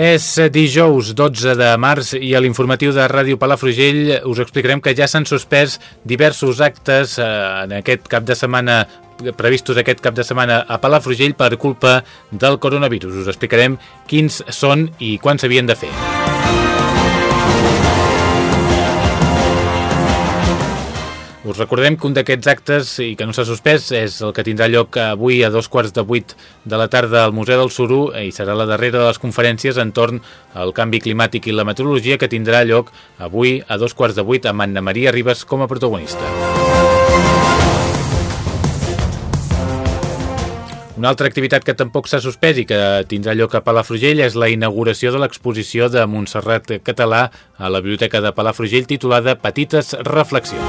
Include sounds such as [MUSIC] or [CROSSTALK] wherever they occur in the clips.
És dijous 12 de març i a l'informatiu de Ràdio Palafrugell us explicarem que ja s'han suspès diversos actes eh, en aquest cap de setmana previstos aquest cap de setmana a Palafrugell per culpa del coronavirus. Us explicarem quins són i quan s'havien de fer. Us recordem que un d'aquests actes i que no s'ha suspès és el que tindrà lloc avui a dos quarts de vuit de la tarda al Museu del Suru i serà la darrera de les conferències entorn al canvi climàtic i la meteorologia que tindrà lloc avui a dos quarts de vuit amb Anna Maria Ribas com a protagonista. Una altra activitat que tampoc s'ha suspès i que tindrà lloc a Palafrugell és la inauguració de l'exposició de Montserrat Català a la Biblioteca de Palafrugell titulada Petites Reflexions.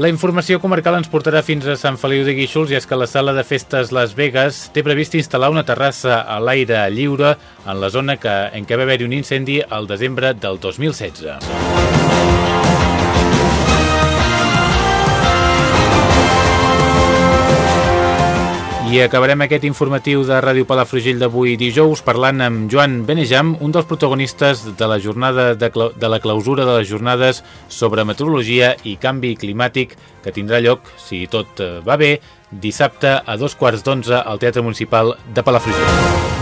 La informació comarcal ens portarà fins a Sant Feliu de Guíxols i és que la sala de festes Las Vegas té previst instal·lar una terrassa a l'aire lliure en la zona que, en què va haver-hi un incendi al desembre del 2016. I acabarem aquest informatiu de Ràdio Palafrugell d'avui dijous parlant amb Joan Benejam, un dels protagonistes de la jornada de, de la clausura de les jornades sobre meteorologia i canvi climàtic que tindrà lloc, si tot eh, va bé, dissabte a dos quarts d'onze al Teatre Municipal de Palafrugell.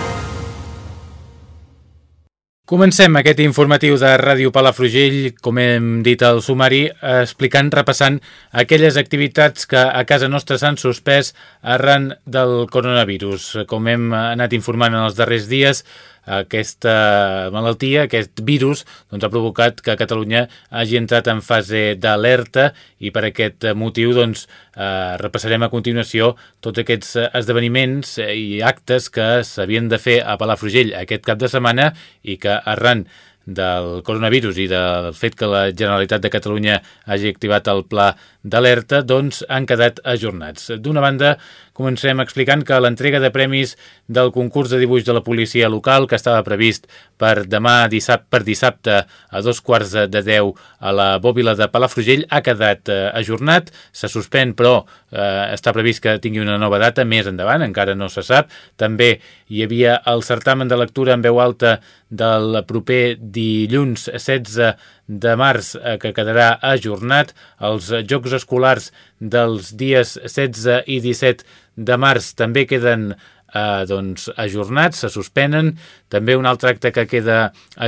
Comencem aquest informatiu de Ràdio Palafrugell, com hem dit al sumari, explicant, repassant aquelles activitats que a casa nostra s'han suspès arran del coronavirus. Com hem anat informant en els darrers dies, aquesta malaltia, aquest virus, doncs ha provocat que Catalunya hagi entrat en fase d'alerta i per aquest motiu doncs, eh, repassarem a continuació tots aquests esdeveniments i actes que s'havien de fer a Palafrugell aquest cap de setmana i que arran del coronavirus i del fet que la Generalitat de Catalunya hagi activat el pla d'alerta, doncs han quedat ajornats. D'una banda, comencem explicant que l'entrega de premis del concurs de dibuix de la policia local, que estava previst per demà dissabte, per dissabte a dos quarts de deu a la bòbila de Palafrugell, ha quedat eh, ajornat, se suspèn, però eh, està previst que tingui una nova data més endavant, encara no se sap. També hi havia el certamen de lectura en veu alta del proper dilluns 16 de març eh, que quedarà ajornat. Els Jocs Escolars dels dies 16 i 17 de març també queden eh, doncs, ajornats, se suspenen. També un altre acte que queda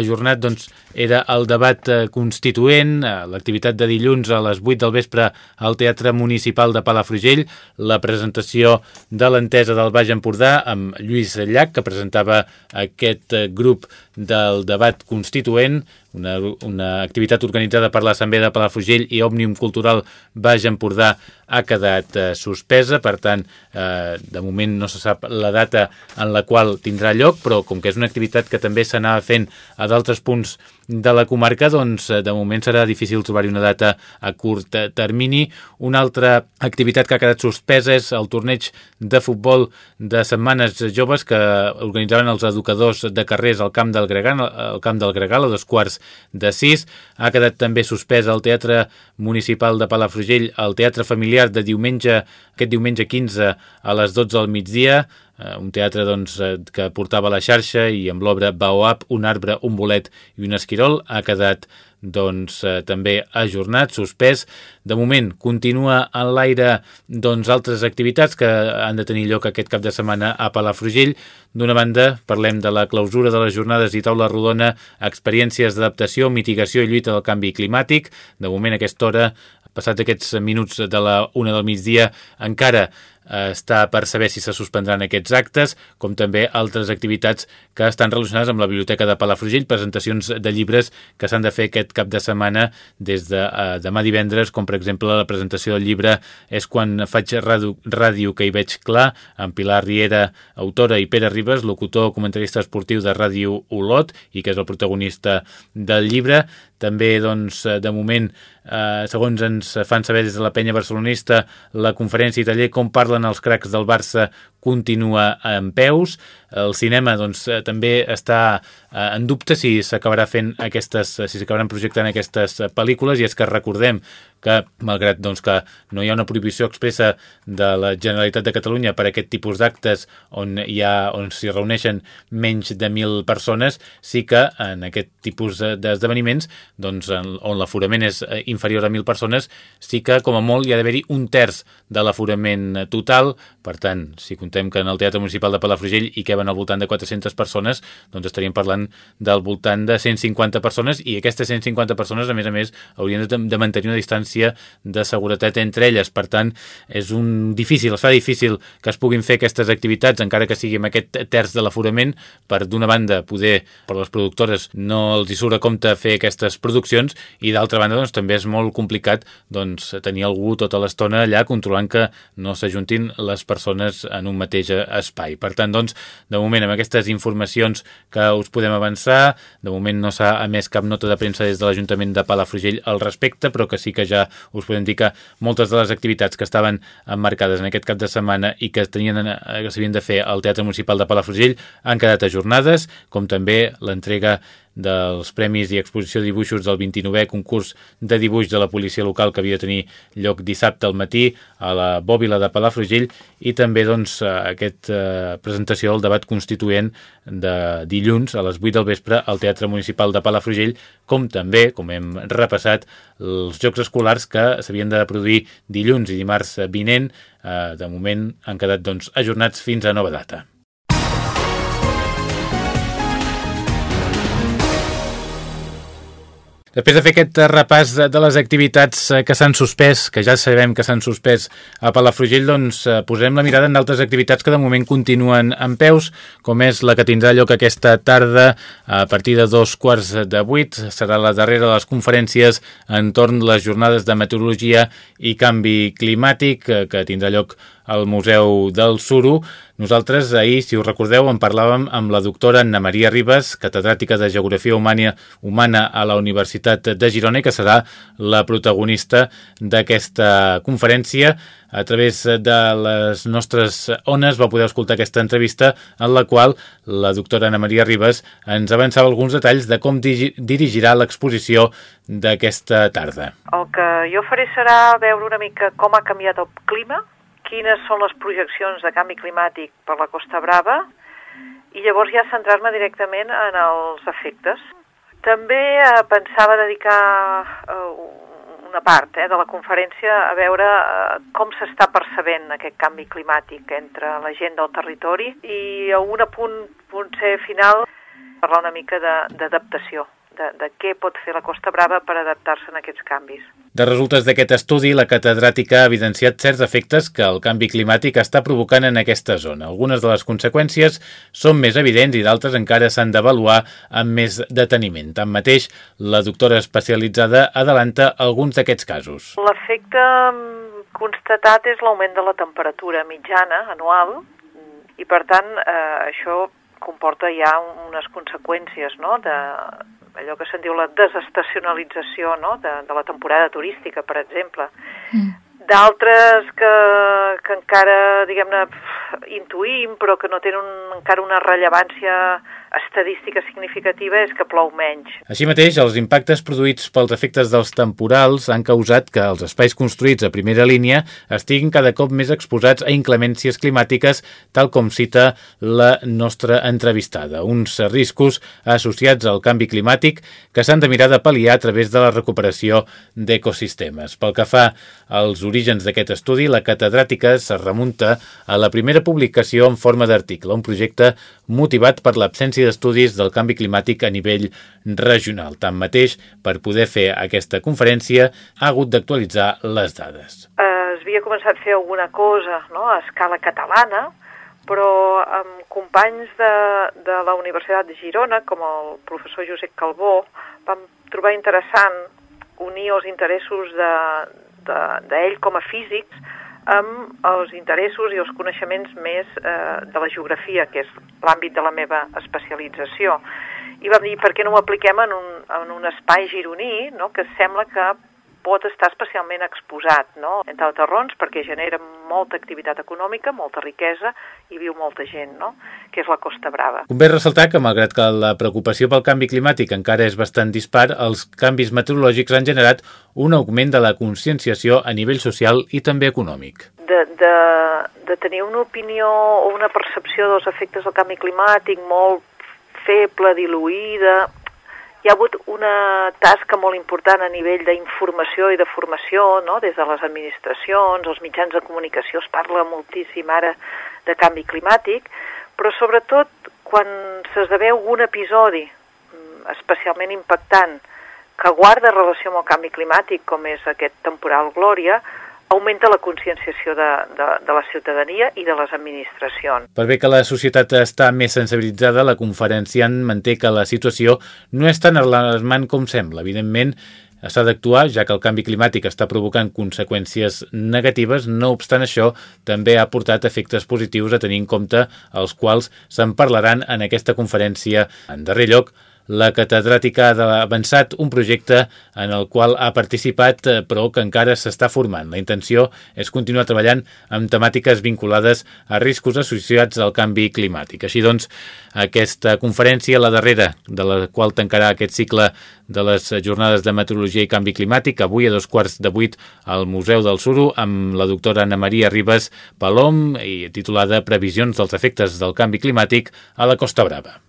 ajornat doncs, era el debat eh, constituent, eh, l'activitat de dilluns a les 8 del vespre al Teatre Municipal de Palafrugell, la presentació de l'entesa del Baix Empordà amb Lluís Llach, que presentava aquest eh, grup del debat constituent, una, una activitat organitzada per l'Assemblea de Palafrugell i Òmnium Cultural Baix Empordà ha quedat eh, suspesa, per tant, eh, de moment no se sap la data en la qual tindrà lloc, però com que és una activitat que també s'anava fent a d'altres punts de la comarca, doncs eh, de moment serà difícil trobar-hi una data a curt termini. Una altra activitat que ha quedat suspesa és el torneig de futbol de setmanes joves que organitzaven els educadors de carrers al camp del Gregal, al camp del Gregal a dos quarts de sis. Ha quedat també suspès al Teatre Municipal de Palafrugell, el Teatre Familiar de diumenge, aquest diumenge 15 a les 12 del migdia, eh, un teatre doncs, eh, que portava la xarxa i amb l'obra Baoab, un arbre, un bolet i un esquirol ha quedat doncs, eh, també ajornat, suspès. De moment continua en l'aire doncs, altres activitats que han de tenir lloc aquest cap de setmana a Palafrugell. D'una banda, parlem de la clausura de les jornades i taula rodona experiències d'adaptació, mitigació i lluita del canvi climàtic. De moment, aquesta hora, passat aquests minuts de la una del migdia, encara eh, està per saber si se suspendran aquests actes, com també altres activitats que estan relacionades amb la Biblioteca de Palafrugell, presentacions de llibres que s'han de fer aquest cap de setmana des de eh, demà divendres, com per exemple la presentació del llibre És quan faig ràdio, ràdio que hi veig clar, amb Pilar Riera, autora, i Pere Ribes, locutor, comentarista esportiu de Ràdio Olot, i que és el protagonista del llibre. També, doncs, de moment, eh, segons ens fan saber des de la penya barcelonista, la conferència i taller Com parlen els cracs del Barça continua en peus. El cinema doncs, eh, també està eh, en dubte si s'acabarà fent aquestes, si s'acabaran projectant aquestes pel·lícules i és que recordem que, malgrat doncs, que no hi ha una prohibició expressa de la Generalitat de Catalunya per a aquest tipus d'actes on hi ha on s'hi reuneixen menys de 1.000 persones, sí que en aquest tipus d'esdeveniments doncs, on l'aforament és eh, inferior a 1.000 persones, sí que com a molt hi ha d'haver-hi un terç de l'aforament total, per tant, si comptem que en el Teatre Municipal de Palafrugell hi queben al voltant de 400 persones, doncs estaríem parlant del voltant de 150 persones i aquestes 150 persones, a més a més, haurien de, mantenir una distància de seguretat entre elles. Per tant, és un difícil, es fa difícil que es puguin fer aquestes activitats, encara que sigui amb aquest terç de l'aforament, per d'una banda poder, per les productores, no els hi surt a compte fer aquestes produccions i d'altra banda doncs, també és molt complicat doncs, tenir algú tota l'estona allà controlant que no s'ajuntin les persones en un mateix espai. Per tant, doncs, de moment, amb aquestes informacions que us podem avançar, de moment no s'ha emès cap nota de premsa des de l'Ajuntament de Palafrugell al respecte, però que sí que ja us podem dir que moltes de les activitats que estaven emmarcades en aquest cap de setmana i que tenien eh, que s'havien de fer al Teatre Municipal de Palafrugell han quedat ajornades, com també l'entrega dels Premis i Exposició de Dibuixos del 29è concurs de dibuix de la policia local que havia de tenir lloc dissabte al matí a la Bòbila de Palafrugell i també doncs, aquesta eh, presentació del debat constituent de dilluns a les 8 del vespre al Teatre Municipal de Palafrugell, com també, com hem repassat, els Jocs Escolars que s'havien de produir dilluns i dimarts vinent, eh, de moment han quedat doncs, ajornats fins a nova data. Després de fer aquest repàs de les activitats eh, que s'han suspès, que ja sabem que s'han suspès a Palafrugell, doncs eh, posem la mirada en d'altres activitats que de moment continuen en peus, com és la que tindrà lloc aquesta tarda a partir de dos quarts de vuit. Serà la darrera de les conferències entorn les jornades de meteorologia i canvi climàtic que tindrà lloc al Museu del Suro. Nosaltres ahir, si us recordeu, en parlàvem amb la doctora Anna Maria Ribas, catedràtica de Geografia Humana, humana a la Universitat de Girona, que serà la protagonista d'aquesta conferència. A través de les nostres ones va poder escoltar aquesta entrevista en la qual la doctora Anna Maria Ribas ens avançava alguns detalls de com dirigirà l'exposició d'aquesta tarda. El que jo faré serà veure una mica com ha canviat el clima quines són les projeccions de canvi climàtic per la Costa Brava i llavors ja centrar-me directament en els efectes. També eh, pensava dedicar eh, una part eh, de la conferència a veure eh, com s'està percebent aquest canvi climàtic entre la gent del territori i a un punt, potser final parlar una mica d'adaptació de, de què pot fer la Costa Brava per adaptar-se a aquests canvis. De resultes d'aquest estudi, la catedràtica ha evidenciat certs efectes que el canvi climàtic està provocant en aquesta zona. Algunes de les conseqüències són més evidents i d'altres encara s'han d'avaluar amb més deteniment. Tanmateix, la doctora especialitzada adelanta alguns d'aquests casos. L'efecte constatat és l'augment de la temperatura mitjana anual i, per tant, eh, això comporta ja unes conseqüències no? de, allò que se'n diu la desestacionalització no? de, de la temporada turística, per exemple. Mm. D'altres que, que encara, diguem-ne, intuïm, però que no tenen encara una rellevància estadística significativa és que plou menys. Així mateix, els impactes produïts pels efectes dels temporals han causat que els espais construïts a primera línia estiguin cada cop més exposats a inclemències climàtiques, tal com cita la nostra entrevistada. Uns riscos associats al canvi climàtic que s'han de mirar de pal·liar a través de la recuperació d'ecosistemes. Pel que fa als orígens d'aquest estudi, la catedràtica se remunta a la primera publicació en forma d'article, un projecte motivat per l'absència d'estudis del canvi climàtic a nivell regional. Tanmateix, per poder fer aquesta conferència, ha hagut d'actualitzar les dades. Eh, es havia començat a fer alguna cosa no? a escala catalana, però amb companys de, de la Universitat de Girona, com el professor Josep Calbó, vam trobar interessant unir els interessos d'ell de, de, com a físics amb els interessos i els coneixements més eh, de la geografia, que és l'àmbit de la meva especialització. I vam dir, per què no ho apliquem en un, en un espai gironí, no?, que sembla que pot estar especialment exposat, no? entre altres raons, perquè genera molta activitat econòmica, molta riquesa i viu molta gent, no? que és la Costa Brava. Convé ressaltar que, malgrat que la preocupació pel canvi climàtic encara és bastant dispar, els canvis meteorològics han generat un augment de la conscienciació a nivell social i també econòmic. De, de, de tenir una opinió o una percepció dels efectes del canvi climàtic molt feble, diluïda, ha hagut una tasca molt important a nivell d'informació i de formació, no? des de les administracions, els mitjans de comunicació, es parla moltíssim ara de canvi climàtic, però sobretot quan s'esdevé algun episodi mm, especialment impactant que guarda relació amb el canvi climàtic, com és aquest temporal Glòria, augmenta la conscienciació de, de, de la ciutadania i de les administracions. Per bé que la societat està més sensibilitzada, la conferenciant manté que la situació no és tan alarmant com sembla. Evidentment, s'ha d'actuar, ja que el canvi climàtic està provocant conseqüències negatives, no obstant això, també ha portat efectes positius a tenir en compte, els quals se'n parlaran en aquesta conferència. En darrer lloc, la catedràtica ha avançat un projecte en el qual ha participat eh, però que encara s'està formant. La intenció és continuar treballant amb temàtiques vinculades a riscos associats al canvi climàtic. Així doncs, aquesta conferència, la darrera de la qual tancarà aquest cicle de les jornades de meteorologia i canvi climàtic, avui a dos quarts de vuit al Museu del Suro amb la doctora Anna Maria Ribes Palom i titulada Previsions dels efectes del canvi climàtic a la Costa Brava.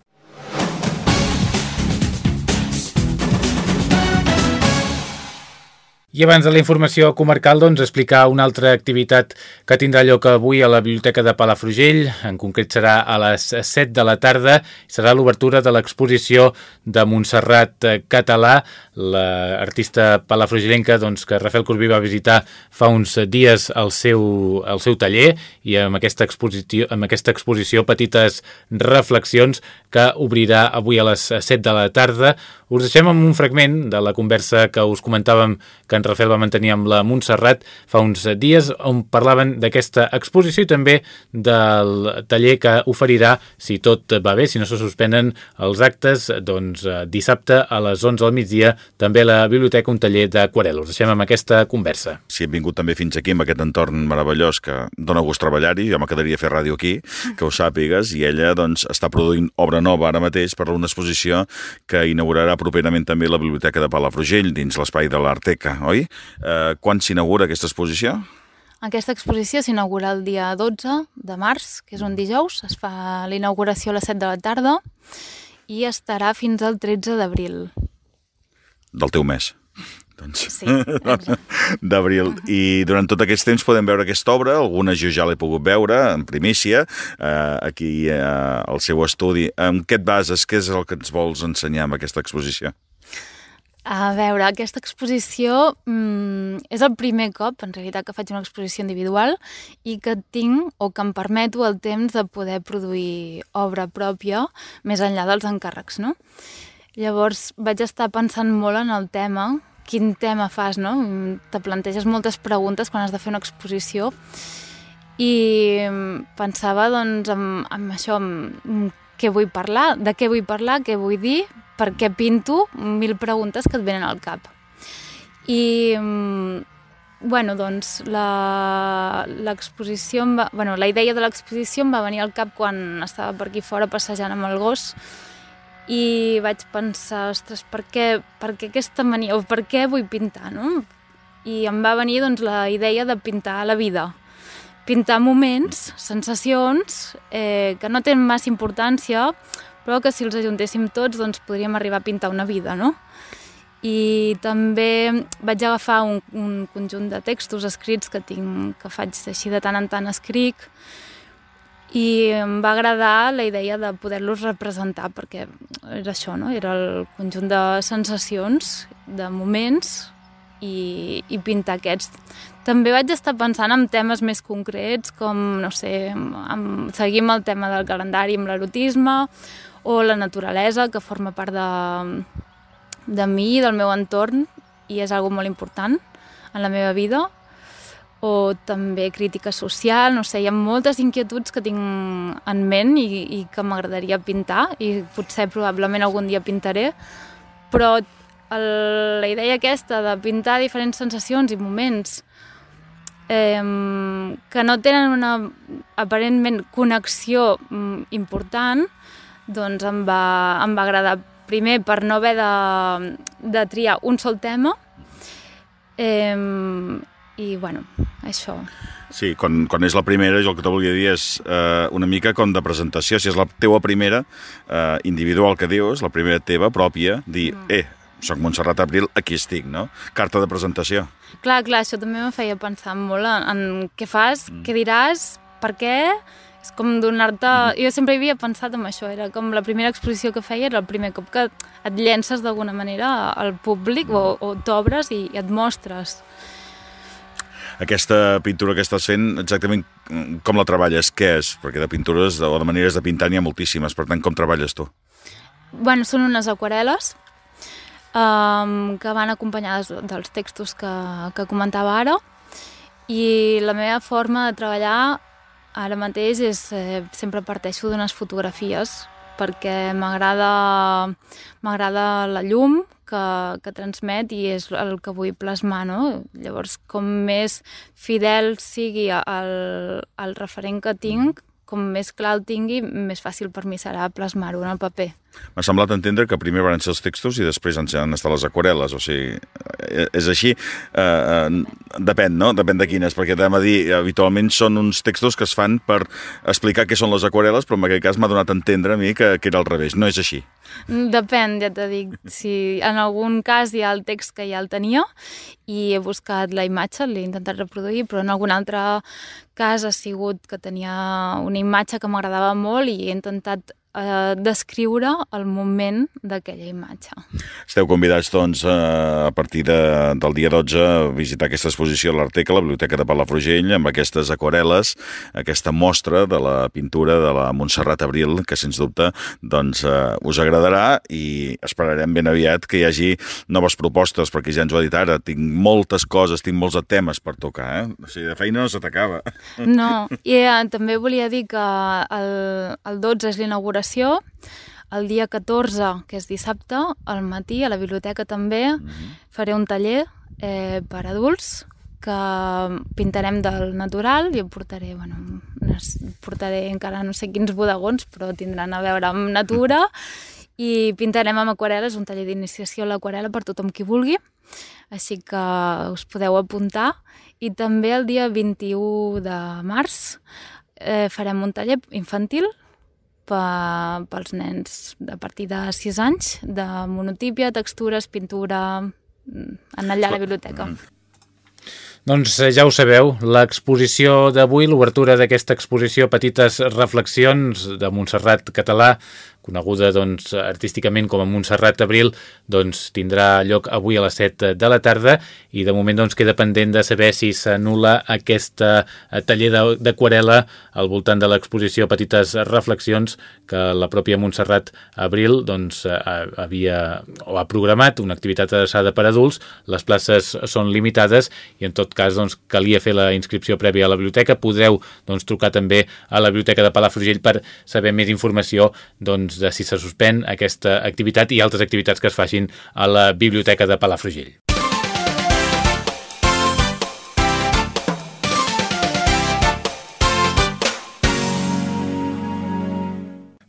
I abans de la informació comarcal, doncs, explicar una altra activitat que tindrà lloc avui a la Biblioteca de Palafrugell. En concret serà a les 7 de la tarda. Serà l'obertura de l'exposició de Montserrat Català, l'artista palafrugellenca doncs, que Rafael Corbí va visitar fa uns dies al seu, seu taller i amb aquesta, exposició, amb aquesta exposició Petites reflexions que obrirà avui a les 7 de la tarda. Us deixem amb un fragment de la conversa que us comentàvem que en Rafael va mantenir amb la Montserrat fa uns dies on parlaven d'aquesta exposició i també del taller que oferirà, si tot va bé, si no se suspenen els actes, doncs eh, dissabte a les 11 del migdia també a la biblioteca un taller d'aquarel. Us deixem amb aquesta conversa. Si hem vingut també fins aquí amb aquest entorn meravellós que dona gust treballar-hi, jo m'agradaria fer ràdio aquí, que ho sàpigues, i ella doncs està produint obra nova ara mateix per una exposició que inaugurarà properament també la Biblioteca de Palafrugell dins l'espai de l'Arteca, oi? Eh, quan s'inaugura aquesta exposició? Aquesta exposició s'inaugura el dia 12 de març, que és un dijous, es fa l'inauguració a les 7 de la tarda i estarà fins al 13 d'abril. Del teu mes doncs, sí, [LAUGHS] d'abril. I durant tot aquest temps podem veure aquesta obra, algunes jo ja l'he pogut veure en primícia, eh, aquí eh, al seu estudi. En què et bases? Què és el que ens vols ensenyar amb aquesta exposició? A veure, aquesta exposició mm, és el primer cop, en realitat, que faig una exposició individual i que tinc o que em permeto el temps de poder produir obra pròpia més enllà dels encàrrecs, no? Llavors vaig estar pensant molt en el tema, quin tema fas, no? Te planteges moltes preguntes quan has de fer una exposició i pensava doncs en, en això, en què vull parlar, de què vull parlar, què vull dir, per què pinto, mil preguntes que et venen al cap. I, bueno, doncs, l'exposició, bueno, la idea de l'exposició em va venir al cap quan estava per aquí fora passejant amb el gos i vaig pensar, ostres, per què, per què aquesta mania, o per què vull pintar, no? I em va venir, doncs, la idea de pintar la vida, pintar moments, sensacions eh, que no tenen massa importància, però que si els ajuntéssim tots doncs podríem arribar a pintar una vida, no? I també vaig agafar un, un conjunt de textos escrits que tinc, que faig així de tant en tant escric, i em va agradar la idea de poder-los representar perquè era això, no? era el conjunt de sensacions, de moments i, i pintar aquests. També vaig estar pensant en temes més concrets com, no sé, amb, seguim el tema del calendari amb l'erotisme o la naturalesa que forma part de, de mi, del meu entorn i és algo molt important en la meva vida o també crítica social, no sé, hi ha moltes inquietuds que tinc en ment i, i que m'agradaria pintar i potser probablement algun dia pintaré, però el, la idea aquesta de pintar diferents sensacions i moments eh, que no tenen una aparentment connexió mm, important, doncs em va, em va agradar. Primer per no haver de, de triar un sol tema eh, i bueno, això. Sí, quan, quan és la primera, jo el que te volia dir és eh, una mica com de presentació. Si és la teua primera eh, individual que dius, la primera teva pròpia, dir, mm. eh, soc Montserrat Abril, aquí estic, no? Carta de presentació. Clar, clar, això també me feia pensar molt en, en què fas, mm. què diràs, per què, és com donar-te... Mm. Jo sempre havia pensat en això, era com la primera exposició que feia, era el primer cop que et llences d'alguna manera al públic o, o t'obres i, i et mostres aquesta pintura que estàs fent, exactament com la treballes? Què és? Perquè de pintures o de maneres de pintar n'hi ha moltíssimes, per tant, com treballes tu? Bueno, són unes aquarel·les um, que van acompanyades dels textos que, que comentava ara i la meva forma de treballar ara mateix és, eh, sempre parteixo d'unes fotografies perquè m'agrada la llum que, que transmet i és el que vull plasmar, no? Llavors, com més fidel sigui el, el referent que tinc, com més clar el tingui, més fàcil per mi serà plasmar-ho en el paper. M'ha semblat entendre que primer van ser els textos i després han estat les aquarel·les, o sigui, eh, és així, eh, eh, depèn, no? Depèn de quines, perquè anem a dir, habitualment són uns textos que es fan per explicar què són les aquarel·les, però en aquest cas m'ha donat a entendre a mi que, que era al revés, no és així. Depèn, ja t'he dit, si en algun cas hi ha el text que ja el tenia i he buscat la imatge, l'he intentat reproduir, però en algun altre cas ha sigut que tenia una imatge que m'agradava molt i he intentat eh, descriure el moment d'aquella imatge. Esteu convidats, doncs, a partir de, del dia 12 a visitar aquesta exposició a l'Arteca, a la Biblioteca de Palafrugell, amb aquestes aquarel·les, aquesta mostra de la pintura de la Montserrat Abril, que, sens dubte, doncs, eh, us agradarà i esperarem ben aviat que hi hagi noves propostes, perquè ja ens ho ha dit ara, tinc moltes coses, tinc molts temes per tocar, eh? O sigui, de feina no se t'acaba. No, i eh, també volia dir que el, el 12 és l'inauguració inauguració. El dia 14, que és dissabte, al matí, a la biblioteca també, mm -hmm. faré un taller eh, per adults que pintarem del natural i portaré, bueno, portaré encara no sé quins bodegons, però tindran a veure amb natura [LAUGHS] i pintarem amb aquarel·les, un taller d'iniciació a l'aquarel·la per tothom qui vulgui, així que us podeu apuntar. I també el dia 21 de març eh, farem un taller infantil pels nens a partir de 6 anys, de monotípia, textures, pintura, mm, en allà a la biblioteca. Mm. Doncs eh, ja ho sabeu, l'exposició d'avui, l'obertura d'aquesta exposició Petites reflexions de Montserrat Català, coneguda doncs, artísticament com a Montserrat Abril, doncs, tindrà lloc avui a les 7 de la tarda i de moment doncs, queda pendent de saber si s'anul·la aquesta eh, taller d'aquarela al voltant de l'exposició Petites Reflexions que la pròpia Montserrat Abril doncs, eh, havia o ha programat una activitat adreçada per adults. Les places són limitades i en tot cas doncs, calia fer la inscripció prèvia a la biblioteca. Podreu doncs, trucar també a la biblioteca de Palafrugell per saber més informació doncs, doncs, de si se suspèn aquesta activitat i altres activitats que es facin a la Biblioteca de Palafrugell.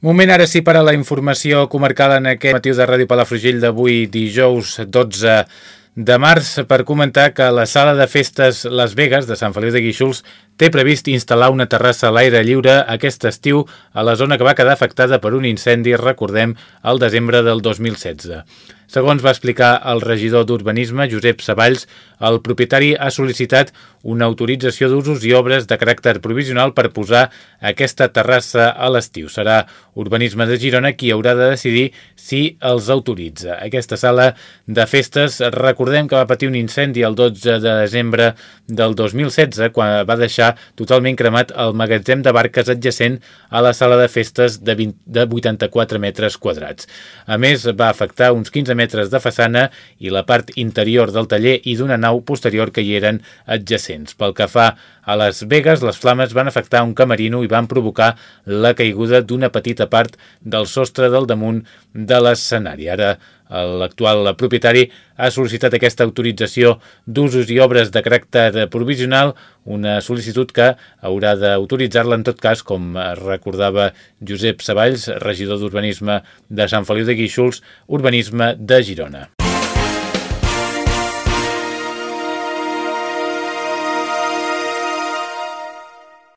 Moment ara sí per a la informació comarcal en aquest matiu de Ràdio Palafrugell d'avui dijous 12 de març per comentar que la sala de festes Las Vegas de Sant Feliu de Guíxols té previst instal·lar una terrassa a l'aire lliure aquest estiu a la zona que va quedar afectada per un incendi, recordem, al desembre del 2016. Segons va explicar el regidor d'Urbanisme, Josep Savalls, el propietari ha sol·licitat una autorització d'usos i obres de caràcter provisional per posar aquesta terrassa a l'estiu. Serà Urbanisme de Girona qui haurà de decidir si els autoritza. Aquesta sala de festes, recordem que va patir un incendi el 12 de desembre del 2016 quan va deixar totalment cremat el magatzem de barques adjacent a la sala de festes de, 20, de 84 metres quadrats. A més, va afectar uns 15 metres de façana i la part interior del taller i d'una nau posterior que hi eren adjacents. Pel que fa a Las Vegas, les flames van afectar un camerino i van provocar la caiguda d'una petita part del sostre del damunt de l'escenari. Ara L'actual propietari ha sol·licitat aquesta autorització d'usos i obres de caràcter provisional, una sol·licitud que haurà d'autoritzar-la en tot cas, com recordava Josep Savalls, regidor d'Urbanisme de Sant Feliu de Guíxols, Urbanisme de Girona.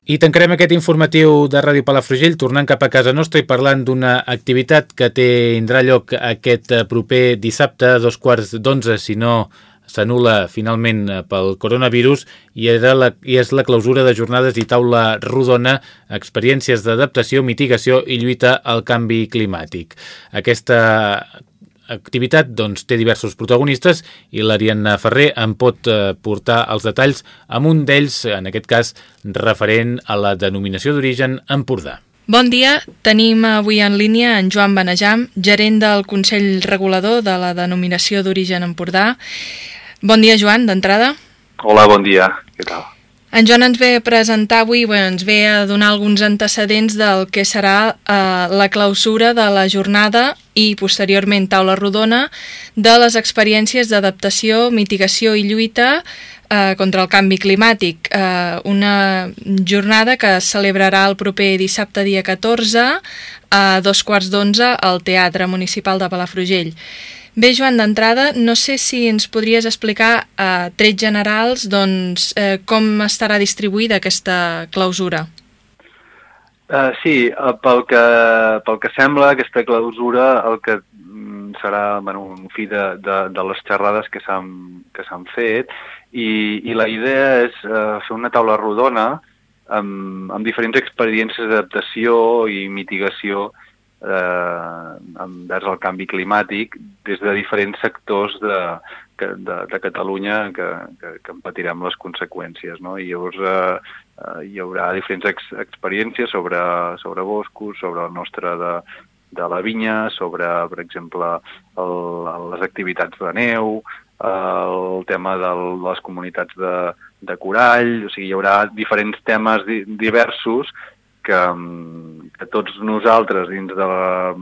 I tancarem aquest informatiu de Ràdio Palafrugell tornant cap a casa nostra i parlant d'una activitat que tindrà lloc aquest proper dissabte a dos quarts d'onze, si no s'anula finalment pel coronavirus i, era la, i és la clausura de jornades i taula rodona, experiències d'adaptació, mitigació i lluita al canvi climàtic. Aquesta activitat doncs, té diversos protagonistes i l'Ariadna Ferrer en pot eh, portar els detalls amb un d'ells, en aquest cas, referent a la denominació d'origen Empordà. Bon dia, tenim avui en línia en Joan Benejam, gerent del Consell Regulador de la denominació d'origen Empordà. Bon dia, Joan, d'entrada. Hola, bon dia, què tal? En Joan ens ve a presentar avui, bueno, ens ve a donar alguns antecedents del que serà eh, la clausura de la jornada i posteriorment taula rodona de les experiències d'adaptació, mitigació i lluita eh, contra el canvi climàtic. Eh, una jornada que es celebrarà el proper dissabte dia 14 a dos quarts d'onze al Teatre Municipal de Palafrugell. Bé, Joan, d'entrada, no sé si ens podries explicar a eh, trets generals doncs, eh, com estarà distribuïda aquesta clausura. Uh, sí, uh, pel, que, pel que sembla, aquesta clausura el que mm, serà bueno, un fi de, de, de les xerrades que s'han fet i, i la idea és uh, fer una taula rodona amb, amb diferents experiències d'adaptació i mitigació eh, envers el canvi climàtic des de diferents sectors de, de, de Catalunya que, que, que en patirem les conseqüències. No? I llavors eh, eh, hi haurà diferents ex experiències sobre, sobre boscos, sobre el nostre de, de la vinya, sobre, per exemple, el, les activitats de neu, el tema de les comunitats de, de corall, o sigui, hi haurà diferents temes di diversos que, que tots nosaltres dins de, la,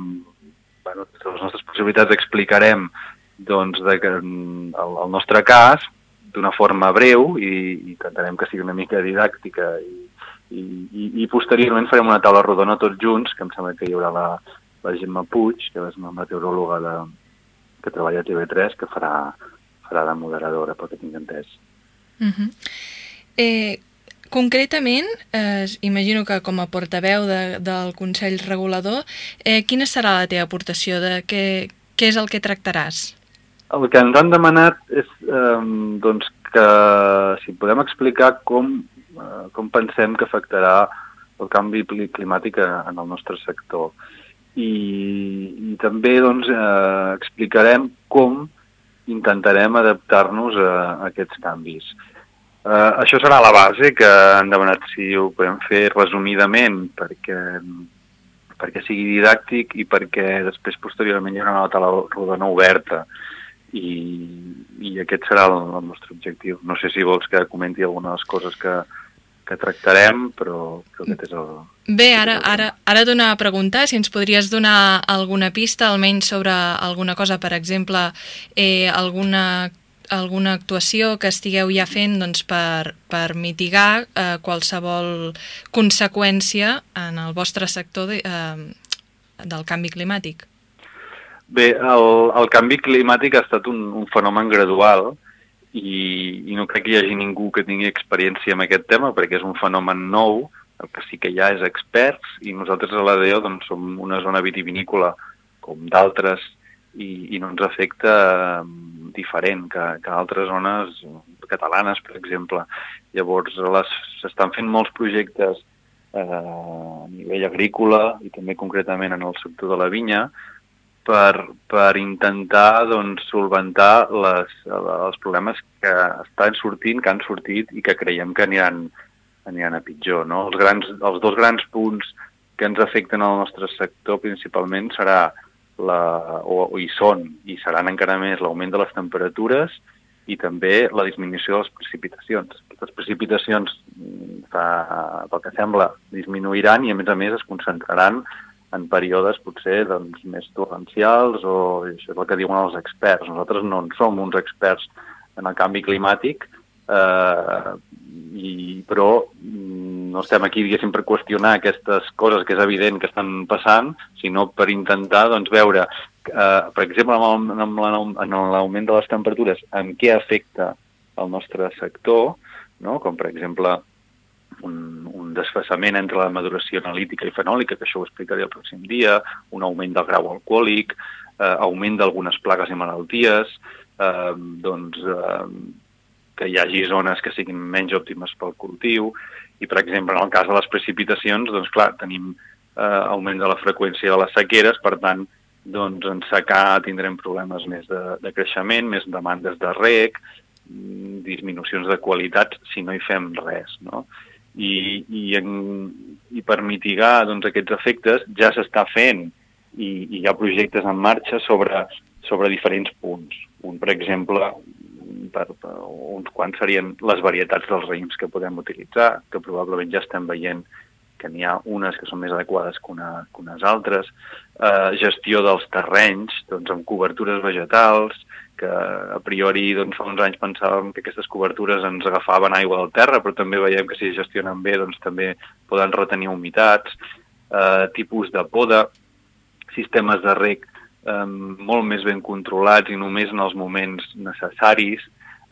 bueno, de les nostres possibilitats explicarem doncs, de que, el, el nostre cas d'una forma breu i, i intentarem que sigui una mica didàctica i, i, i, i posteriorment farem una taula rodona tots junts, que em sembla que hi haurà la, la Gemma Puig, que és una meteoròloga de, que treballa a TV3, que farà, farà de moderadora, pel que tinc entès. Uh -huh. eh, Concretament, eh, imagino que com a portaveu de, del Consell Regulador, eh, quina serà la teva aportació? De què, què és el que tractaràs? El que ens han demanat és eh, doncs que si podem explicar com, eh, com pensem que afectarà el canvi climàtic en el nostre sector. I, i també doncs, eh, explicarem com intentarem adaptar-nos a, a aquests canvis. Uh, això serà la base que han demanat si ho podem fer resumidament perquè, perquè sigui didàctic i perquè després posteriorment hi haurà una taula rodona oberta i, i aquest serà el, el nostre objectiu. No sé si vols que comenti alguna de les coses que, que tractarem, però, però aquest és el... Bé, ara, ara, ara donava a preguntar si ens podries donar alguna pista, almenys sobre alguna cosa, per exemple, eh, alguna alguna actuació que estigueu ja fent doncs, per, per mitigar eh, qualsevol conseqüència en el vostre sector de, eh, del canvi climàtic? Bé, el, el canvi climàtic ha estat un, un fenomen gradual i, i no crec que hi hagi ningú que tingui experiència en aquest tema perquè és un fenomen nou, el que sí que hi ha és experts i nosaltres a l'ADO doncs, som una zona vitivinícola com d'altres i, i no ens afecta eh, diferent que, que altres zones catalanes, per exemple. Llavors, s'estan fent molts projectes eh, a nivell agrícola i també concretament en el sector de la vinya per, per intentar doncs, solventar les, els problemes que estan sortint, que han sortit i que creiem que aniran, aniran a pitjor. No? Els, grans, els dos grans punts que ens afecten al nostre sector principalment serà la, o, o hi són i seran encara més l'augment de les temperatures i també la disminució de les precipitacions. Les precipitacions, mm, fa, pel que sembla, disminuiran i, a més a més, es concentraran en períodes potser doncs, més torrencials o això és el que diuen els experts. Nosaltres no en som uns experts en el canvi climàtic, eh, i, però estem aquí, diguéssim, per qüestionar aquestes coses que és evident que estan passant, sinó per intentar doncs, veure eh, per exemple, amb l'augment de les temperatures, en què afecta el nostre sector, no? com per exemple un, un desfassament entre la maduració analítica i fenòlica, que això ho explicaré el pròxim dia, un augment del grau alcohòlic, eh, augment d'algunes plagues i malalties, eh, doncs, eh, que hi hagi zones que siguin menys òptimes pel cultiu, i per exemple, en el cas de les precipitacions, doncs clar, tenim eh, augment de la freqüència de les sequeres, per tant, doncs en secar tindrem problemes més de, de creixement, més demandes de rec, mm, disminucions de qualitat si no hi fem res, no? I, i, en, i per mitigar doncs, aquests efectes ja s'està fent i, i hi ha projectes en marxa sobre, sobre diferents punts. Un, per exemple, per, per uns quants serien les varietats dels raïms que podem utilitzar, que probablement ja estem veient que n'hi ha unes que són més adequades que, una, que unes altres, eh, gestió dels terrenys, doncs amb cobertures vegetals, que a priori doncs, fa uns anys pensàvem que aquestes cobertures ens agafaven aigua del terra, però també veiem que si es gestionen bé doncs, també poden retenir humitats, eh, tipus de poda, sistemes de rec eh, molt més ben controlats i només en els moments necessaris,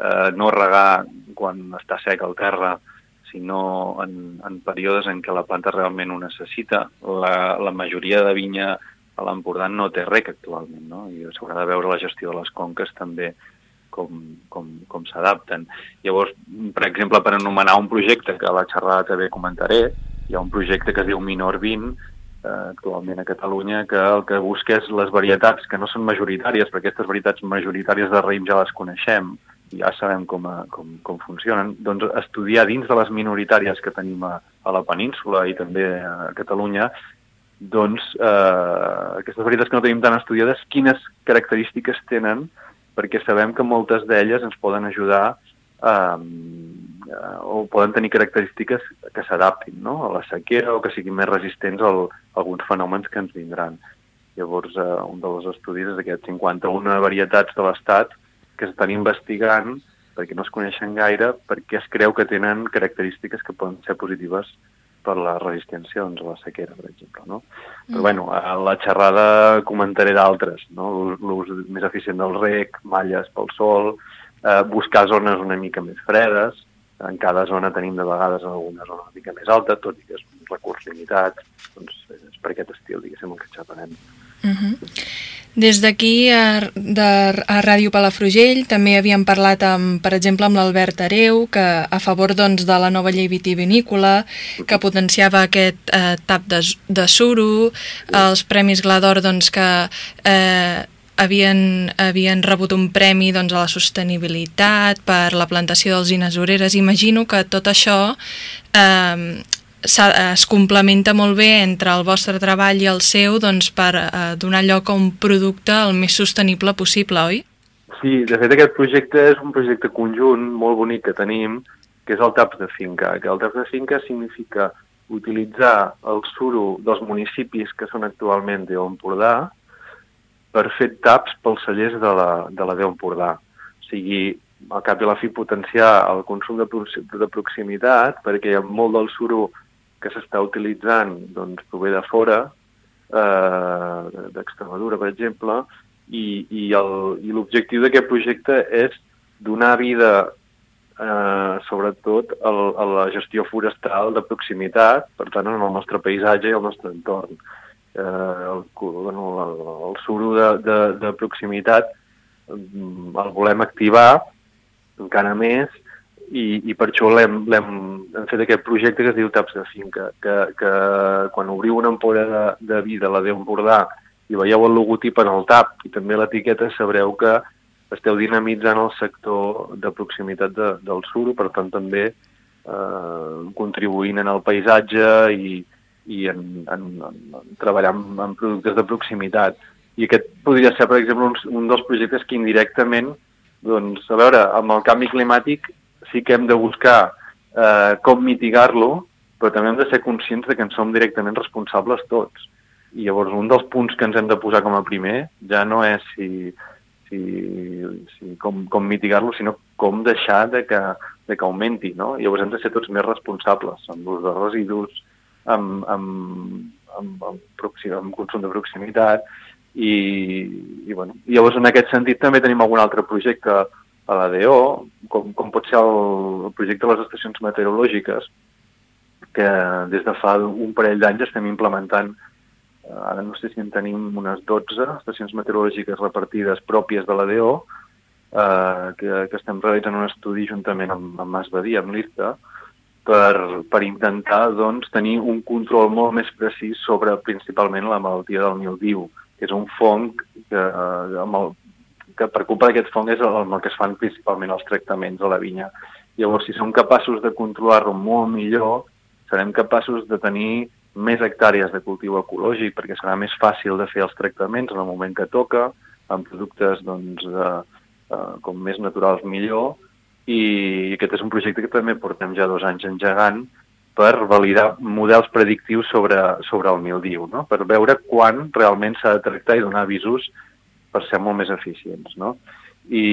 eh, no regar quan està sec el terra, sinó en, en períodes en què la planta realment ho necessita. La, la majoria de vinya a l'Empordà no té rec actualment, no? i s'haurà de veure la gestió de les conques també com, com, com s'adapten. Llavors, per exemple, per anomenar un projecte que a la xerrada també comentaré, hi ha un projecte que es diu Minor 20, eh, actualment a Catalunya, que el que busca és les varietats que no són majoritàries, perquè aquestes varietats majoritàries de raïm ja les coneixem, ja sabem com, a, com, com funcionen, doncs estudiar dins de les minoritàries que tenim a, a la península i també a Catalunya, doncs eh, aquestes varietats que no tenim tan estudiades, quines característiques tenen, perquè sabem que moltes d'elles ens poden ajudar eh, o poden tenir característiques que s'adaptin no? a la sequera o que siguin més resistents a alguns fenòmens que ens vindran. Llavors, eh, un dels estudis és aquests 51 varietats de l'Estat que estan investigant, perquè no es coneixen gaire, perquè es creu que tenen característiques que poden ser positives per la resistència doncs, a la sequera, per exemple. No? Mm. Però bueno, a la xerrada comentaré d'altres, no? l'ús més eficient del rec, malles pel sol, eh, buscar zones una mica més fredes, en cada zona tenim de vegades alguna zona una mica més alta, tot i que és un recurs limitat, doncs és per aquest estil, diguéssim, el que xaparem. Uh -huh. Des d'aquí, a, de, a Ràdio Palafrugell, també havíem parlat, amb, per exemple, amb l'Albert Areu, que a favor doncs, de la nova llei vitivinícola, que potenciava aquest eh, tap de, de suro, els Premis Glador doncs, que eh, havien, havien rebut un premi doncs, a la sostenibilitat per la plantació d'alzines oreres. Imagino que tot això eh, es complementa molt bé entre el vostre treball i el seu doncs, per eh, donar lloc a un producte el més sostenible possible, oi? Sí, de fet aquest projecte és un projecte conjunt molt bonic que tenim, que és el TAPS de finca, que el TAPS de finca significa utilitzar el suro dels municipis que són actualment de l'Empordà per fer taps pels cellers de la, de la Déu Empordà. O sigui, al cap i a la fi potenciar el consum de, de proximitat, perquè molt del suro que s'està utilitzant doncs, prové de fora, eh, d'Extremadura, per exemple, i, i l'objectiu d'aquest projecte és donar vida, eh, sobretot, el, a la gestió forestal de proximitat, per tant, en el nostre paisatge i el nostre entorn. eh, el, bueno, el, el suro de, de, de proximitat mm, el volem activar encara més i, i per això l'hem hem fet aquest projecte que es diu Taps de Finca, que, que quan obriu una ampolla de, de vi de la Déu i veieu el logotip en el tap i també l'etiqueta, sabreu que esteu dinamitzant el sector de proximitat de, del suro, per tant també eh, contribuint en el paisatge i, i en, en, en, en treballar en, en productes de proximitat. I aquest podria ser, per exemple, un, un dels projectes que indirectament, doncs, a veure, amb el canvi climàtic sí que hem de buscar eh, com mitigar-lo, però també hem de ser conscients de que en som directament responsables tots. I llavors un dels punts que ens hem de posar com a primer ja no és si, si, si com, com mitigar-lo, sinó com deixar de que, de que augmenti, no? I llavors hem de ser tots més responsables amb l'ús de residus, amb, amb, amb, amb, amb consum de proximitat, i, i bueno, llavors en aquest sentit també tenim algun altre projecte a l'ADO, com, com pot ser el, el projecte de les estacions meteorològiques, que des de fa un parell d'anys estem implementant ara no sé si en tenim unes 12 estacions meteorològiques repartides pròpies de l'ADO, eh, que, que estem realitzant un estudi juntament amb, amb Mas Badia, amb l'IRTA, per, per intentar doncs, tenir un control molt més precís sobre principalment la malaltia del mildiu, que és un fong que, eh, amb el, que per culpa d'aquest fong és el, el que es fan principalment els tractaments a la vinya. Llavors, si som capaços de controlar-lo molt millor, serem capaços de tenir més hectàrees de cultiu ecològic perquè serà més fàcil de fer els tractaments en el moment que toca, amb productes doncs, eh, eh, com més naturals millor, i aquest és un projecte que també portem ja dos anys engegant per validar models predictius sobre, sobre el mildiu, no? per veure quan realment s'ha de tractar i donar avisos per ser molt més eficients. No? I,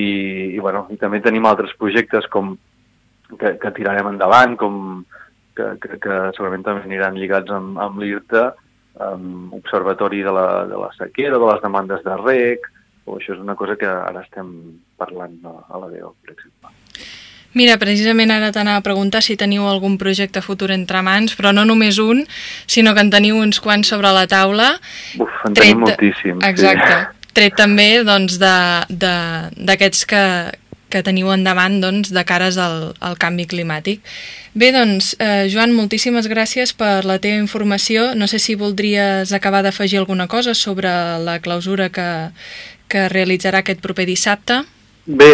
i, bueno, i també tenim altres projectes com que, que tirarem endavant, com que, que, que segurament també aniran lligats amb, amb l'IRTA, amb Observatori de la, de la sequera, de les demandes de rec, o això és una cosa que ara estem parlant a, a la DEO, per exemple. Mira, precisament ara t'anava a preguntar si teniu algun projecte futur entre mans, però no només un, sinó que en teniu uns quants sobre la taula. Uf, en tenim moltíssims. Exacte. Sí. [LAUGHS] Tret també doncs, d'aquests que, que teniu endavant doncs, de cares al, al canvi climàtic. Bé, doncs, eh, Joan, moltíssimes gràcies per la teva informació. No sé si voldries acabar d'afegir alguna cosa sobre la clausura que, que realitzarà aquest proper dissabte. Bé,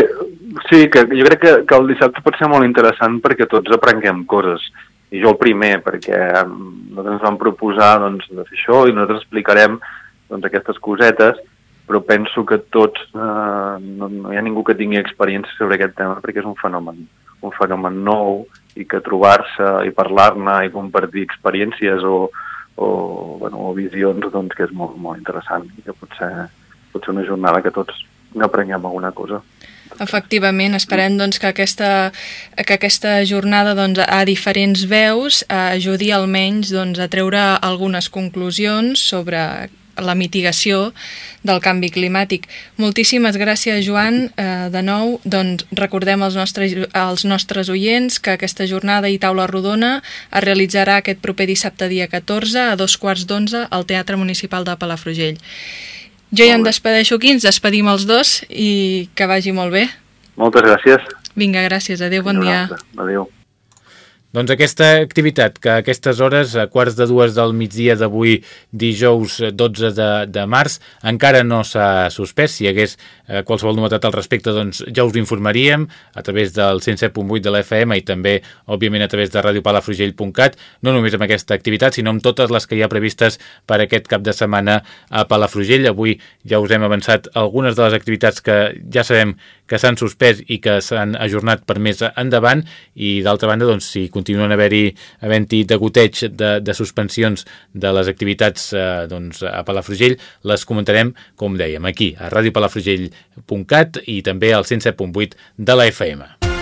sí, que jo crec que, que el dissabte pot ser molt interessant perquè tots aprenguem coses. I jo el primer, perquè nosaltres ens vam proposar doncs, de fer això i nosaltres explicarem doncs, aquestes cosetes però penso que tots, eh, no, no hi ha ningú que tingui experiència sobre aquest tema perquè és un fenomen, un fenomen nou i que trobar-se i parlar-ne i compartir experiències o, o, bueno, o visions doncs, que és molt, molt interessant i que pot ser, pot una jornada que tots n'aprenguem alguna cosa. Efectivament, esperem doncs, que, aquesta, que aquesta jornada doncs, a diferents veus eh, ajudi almenys doncs, a treure algunes conclusions sobre la mitigació del canvi climàtic. Moltíssimes gràcies, Joan. Eh, de nou, doncs, recordem als nostres, als nostres oients que aquesta jornada i taula rodona es realitzarà aquest proper dissabte dia 14 a dos quarts d'onze al Teatre Municipal de Palafrugell. Jo ja em despedeixo aquí, ens despedim els dos i que vagi molt bé. Moltes gràcies. Vinga, gràcies. Adéu, bon dia. Adéu. Doncs aquesta activitat, que a aquestes hores, a quarts de dues del migdia d'avui, dijous 12 de, de març, encara no s'ha suspès. Si hi hagués eh, qualsevol novetat al respecte, doncs ja us informaríem a través del 107.8 de la FM i també, òbviament, a través de radiopalafrugell.cat, no només amb aquesta activitat, sinó amb totes les que hi ha previstes per aquest cap de setmana a Palafrugell. Avui ja us hem avançat algunes de les activitats que ja sabem que s'han suspès i que s'han ajornat per més endavant i d'altra banda doncs, si continuen haver-hi havent-hi degoteig de, de suspensions de les activitats eh, doncs, a Palafrugell les comentarem, com dèiem, aquí a radiopalafrugell.cat i també al 107.8 de la FM.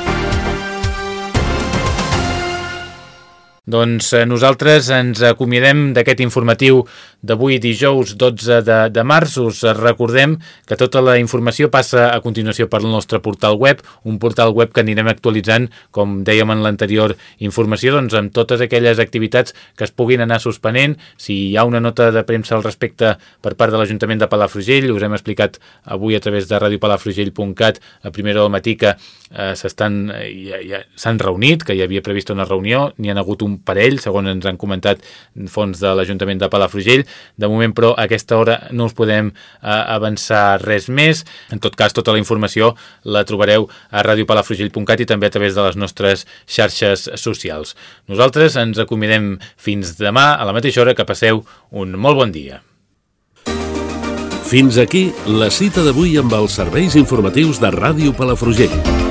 Doncs eh, nosaltres ens acomiadem d'aquest informatiu d'avui dijous 12 de, de març. Us recordem que tota la informació passa a continuació per al nostre portal web, un portal web que anirem actualitzant, com dèiem en l'anterior informació, doncs amb totes aquelles activitats que es puguin anar suspenent. Si hi ha una nota de premsa al respecte per part de l'Ajuntament de Palafrugell, us hem explicat avui a través de radiopalafrugell.cat a primera del matí que eh, s'estan eh, ja, ja, s'han reunit, que hi havia prevista una reunió, n'hi han hagut un parell, segons ens han comentat fons de l'Ajuntament de Palafrugell. De moment, però, a aquesta hora no us podem eh, avançar res més. En tot cas, tota la informació la trobareu a radiopalafrugell.cat i també a través de les nostres xarxes socials. Nosaltres ens acomidem fins demà a la mateixa hora que passeu un molt bon dia. Fins aquí la cita d'avui amb els serveis informatius de Ràdio Palafrugell.